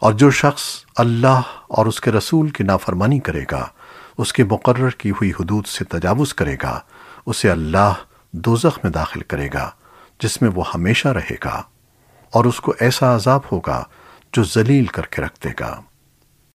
اور جو شخص اللہ اور اس کے رسول کی نافرمانی کرے گا، اس کے مقرر کی ہوئی حدود سے تجاوز کرے گا، اسے اللہ دوزخ میں داخل کرے گا، جس میں وہ ہمیشہ رہے گا، اور اس کو ایسا عذاب ہوگا جو ذلیل کر کے رکھ دے گا۔